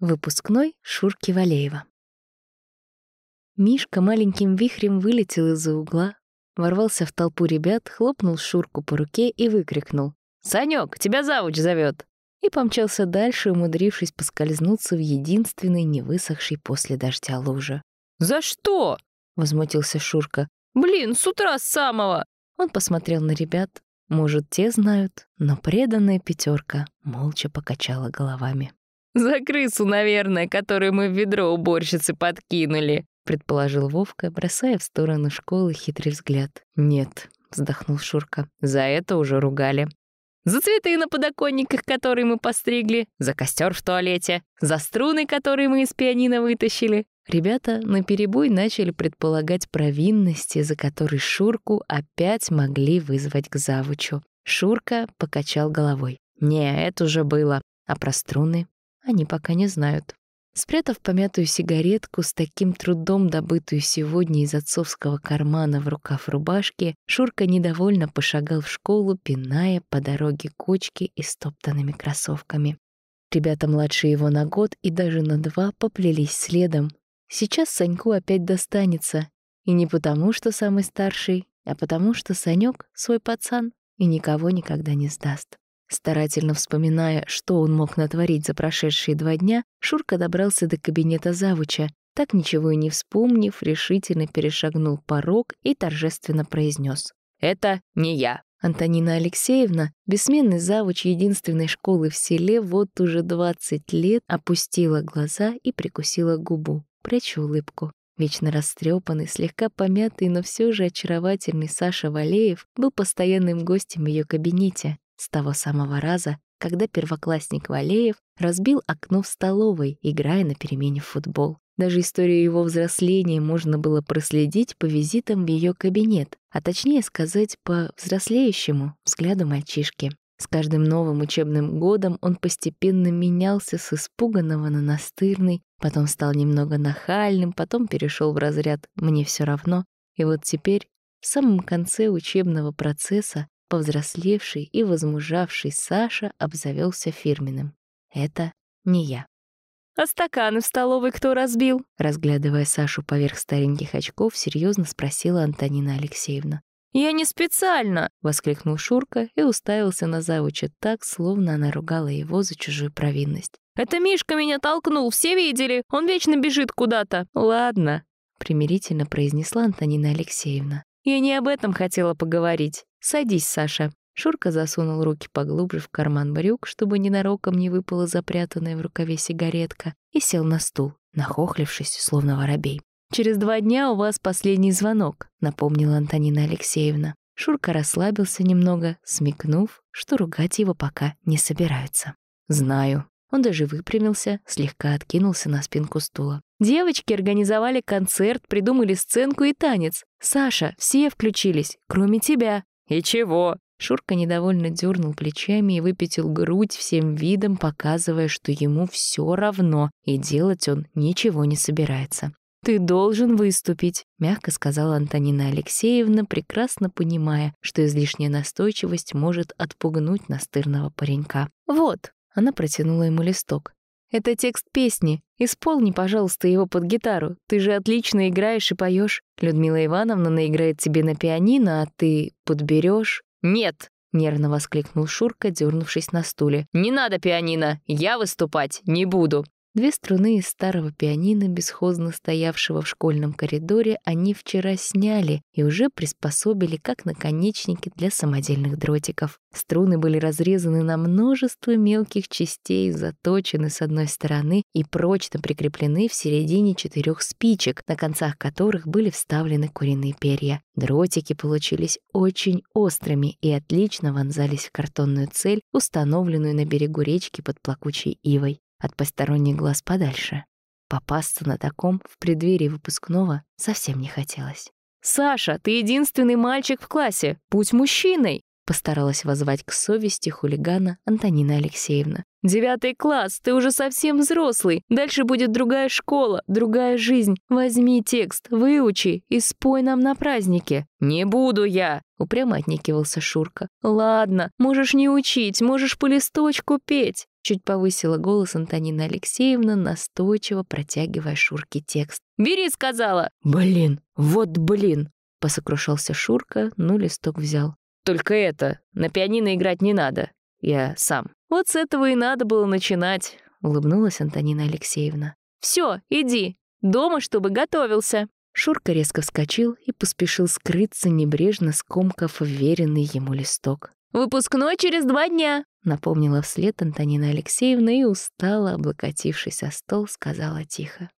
Выпускной Шурки Валеева. Мишка маленьким вихрем вылетел из-за угла, ворвался в толпу ребят, хлопнул Шурку по руке и выкрикнул. «Санёк, тебя завуч зовет!» И помчался дальше, умудрившись поскользнуться в единственной невысохшей после дождя луже. «За что?» — возмутился Шурка. «Блин, с утра с самого!» Он посмотрел на ребят. Может, те знают, но преданная пятерка молча покачала головами. «За крысу, наверное, которую мы в ведро уборщицы подкинули», предположил Вовка, бросая в сторону школы хитрый взгляд. «Нет», — вздохнул Шурка, — «за это уже ругали». «За цветы на подоконниках, которые мы постригли, за костер в туалете, за струны, которые мы из пианино вытащили». Ребята наперебой начали предполагать провинности, за которые Шурку опять могли вызвать к завучу. Шурка покачал головой. «Не, это уже было. А про струны они пока не знают. Спрятав помятую сигаретку, с таким трудом добытую сегодня из отцовского кармана в рукав рубашки, Шурка недовольно пошагал в школу, пиная по дороге кочки и стоптанными кроссовками. Ребята младше его на год и даже на два поплелись следом. Сейчас Саньку опять достанется. И не потому, что самый старший, а потому, что Санёк — свой пацан и никого никогда не сдаст. Старательно вспоминая, что он мог натворить за прошедшие два дня, Шурка добрался до кабинета завуча, так ничего и не вспомнив, решительно перешагнул порог и торжественно произнес: «Это не я». Антонина Алексеевна, бессменный завуч единственной школы в селе, вот уже 20 лет опустила глаза и прикусила губу, пряча улыбку. Вечно растрепанный, слегка помятый, но все же очаровательный Саша Валеев был постоянным гостем в ее кабинете с того самого раза, когда первоклассник Валеев разбил окно в столовой, играя на перемене в футбол. Даже историю его взросления можно было проследить по визитам в ее кабинет, а точнее сказать, по взрослеющему взгляду мальчишки. С каждым новым учебным годом он постепенно менялся с испуганного на настырный, потом стал немного нахальным, потом перешел в разряд «мне все равно», и вот теперь, в самом конце учебного процесса, Повзрослевший и возмужавший Саша обзавелся фирменным. Это не я. «А стаканы в столовой кто разбил?» Разглядывая Сашу поверх стареньких очков, серьезно спросила Антонина Алексеевна. «Я не специально!» — воскликнул Шурка и уставился на завуча так, словно она ругала его за чужую провинность. «Это Мишка меня толкнул, все видели? Он вечно бежит куда-то!» «Ладно», — примирительно произнесла Антонина Алексеевна. «Я не об этом хотела поговорить. «Садись, Саша». Шурка засунул руки поглубже в карман брюк, чтобы ненароком не выпала запрятанная в рукаве сигаретка, и сел на стул, нахохлившись, словно воробей. «Через два дня у вас последний звонок», — напомнила Антонина Алексеевна. Шурка расслабился немного, смекнув, что ругать его пока не собираются. «Знаю». Он даже выпрямился, слегка откинулся на спинку стула. «Девочки организовали концерт, придумали сценку и танец. Саша, все включились, кроме тебя. «И чего?» Шурка недовольно дернул плечами и выпятил грудь всем видом, показывая, что ему все равно, и делать он ничего не собирается. «Ты должен выступить», — мягко сказала Антонина Алексеевна, прекрасно понимая, что излишняя настойчивость может отпугнуть настырного паренька. «Вот», — она протянула ему листок. «Это текст песни. Исполни, пожалуйста, его под гитару. Ты же отлично играешь и поешь. Людмила Ивановна наиграет тебе на пианино, а ты подберешь. «Нет!» — нервно воскликнул Шурка, дернувшись на стуле. «Не надо пианино! Я выступать не буду!» Две струны из старого пианино, бесхозно стоявшего в школьном коридоре, они вчера сняли и уже приспособили как наконечники для самодельных дротиков. Струны были разрезаны на множество мелких частей, заточены с одной стороны и прочно прикреплены в середине четырех спичек, на концах которых были вставлены куриные перья. Дротики получились очень острыми и отлично вонзались в картонную цель, установленную на берегу речки под плакучей ивой от посторонних глаз подальше. Попасться на таком в преддверии выпускного совсем не хотелось. «Саша, ты единственный мальчик в классе, будь мужчиной!» Постаралась воззвать к совести хулигана Антонина Алексеевна. «Девятый класс, ты уже совсем взрослый. Дальше будет другая школа, другая жизнь. Возьми текст, выучи и спой нам на празднике». «Не буду я!» — упрямо отнекивался Шурка. «Ладно, можешь не учить, можешь по листочку петь. Чуть повысила голос Антонина Алексеевна, настойчиво протягивая Шурке текст. «Бери», — сказала. «Блин, вот блин!» — посокрушался Шурка, но листок взял. «Только это, на пианино играть не надо. Я сам». «Вот с этого и надо было начинать», — улыбнулась Антонина Алексеевна. «Все, иди. Дома, чтобы готовился». Шурка резко вскочил и поспешил скрыться, небрежно скомкав вверенный ему листок. «Выпускной через два дня», — напомнила вслед Антонина Алексеевна и, устало облокотившись о стол, сказала тихо.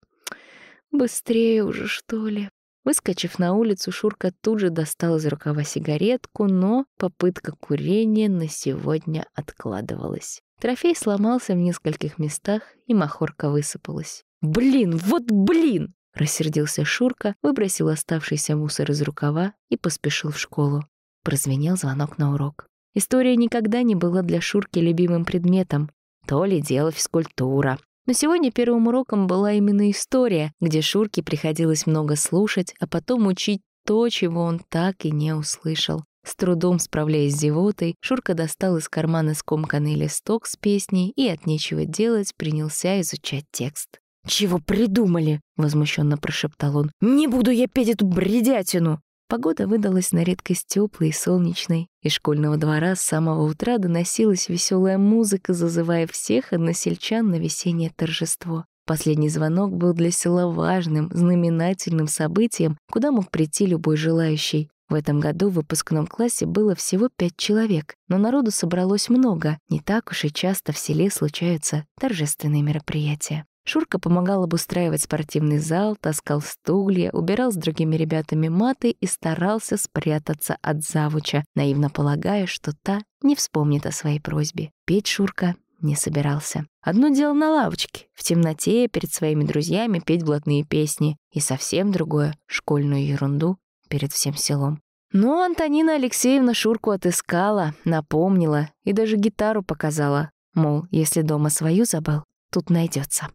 «Быстрее уже, что ли?» Выскочив на улицу, Шурка тут же достал из рукава сигаретку, но попытка курения на сегодня откладывалась. Трофей сломался в нескольких местах, и махорка высыпалась. «Блин, вот блин!» Рассердился Шурка, выбросил оставшийся мусор из рукава и поспешил в школу. Прозвенел звонок на урок. История никогда не была для Шурки любимым предметом. То ли дело физкультура. Но сегодня первым уроком была именно история, где Шурке приходилось много слушать, а потом учить то, чего он так и не услышал. С трудом справляясь с зевотой, Шурка достал из кармана скомканный листок с песней и от нечего делать принялся изучать текст. «Чего придумали?» — возмущенно прошептал он. «Не буду я петь эту бредятину!» Погода выдалась на редкость теплой и солнечной. Из школьного двора с самого утра доносилась веселая музыка, зазывая всех односельчан на весеннее торжество. Последний звонок был для села важным, знаменательным событием, куда мог прийти любой желающий. В этом году в выпускном классе было всего пять человек, но народу собралось много, не так уж и часто в селе случаются торжественные мероприятия. Шурка помогал обустраивать спортивный зал, таскал стулья, убирал с другими ребятами маты и старался спрятаться от завуча, наивно полагая, что та не вспомнит о своей просьбе. Петь Шурка не собирался. Одно дело на лавочке, в темноте, перед своими друзьями петь блатные песни, и совсем другое — школьную ерунду перед всем селом. Но Антонина Алексеевна Шурку отыскала, напомнила и даже гитару показала, мол, если дома свою забыл, тут найдется.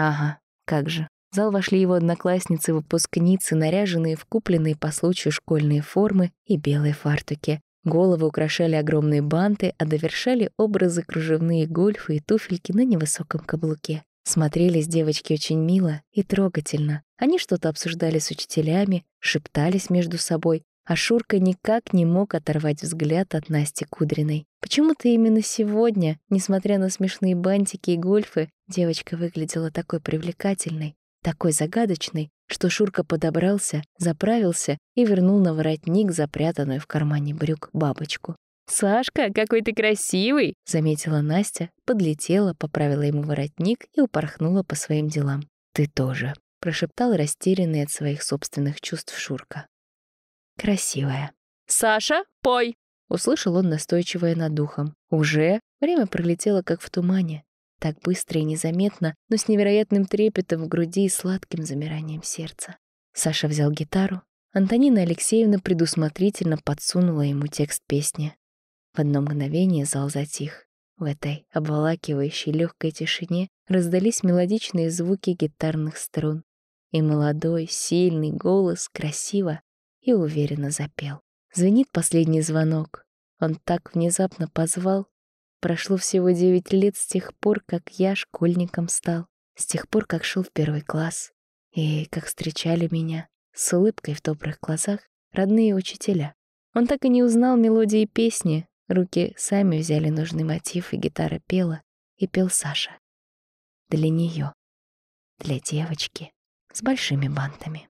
Ага, как же. В зал вошли его одноклассницы-выпускницы, наряженные в купленные по случаю школьные формы и белые фартуки. Головы украшали огромные банты, а довершали образы кружевные гольфы и туфельки на невысоком каблуке. Смотрелись девочки очень мило и трогательно. Они что-то обсуждали с учителями, шептались между собой, а Шурка никак не мог оторвать взгляд от Насти Кудриной. Почему-то именно сегодня, несмотря на смешные бантики и гольфы, девочка выглядела такой привлекательной, такой загадочной, что Шурка подобрался, заправился и вернул на воротник запрятанную в кармане брюк бабочку. «Сашка, какой ты красивый!» — заметила Настя, подлетела, поправила ему воротник и упорхнула по своим делам. «Ты тоже», — прошептал растерянный от своих собственных чувств Шурка красивая. «Саша, пой!» — услышал он настойчивое над духом. «Уже?» Время пролетело, как в тумане. Так быстро и незаметно, но с невероятным трепетом в груди и сладким замиранием сердца. Саша взял гитару. Антонина Алексеевна предусмотрительно подсунула ему текст песни. В одно мгновение зал затих. В этой обволакивающей легкой тишине раздались мелодичные звуки гитарных струн. И молодой, сильный голос красиво, и уверенно запел. Звенит последний звонок. Он так внезапно позвал. Прошло всего девять лет с тех пор, как я школьником стал, с тех пор, как шел в первый класс, и как встречали меня с улыбкой в добрых глазах родные учителя. Он так и не узнал мелодии песни, руки сами взяли нужный мотив, и гитара пела, и пел Саша. Для нее, для девочки с большими бантами.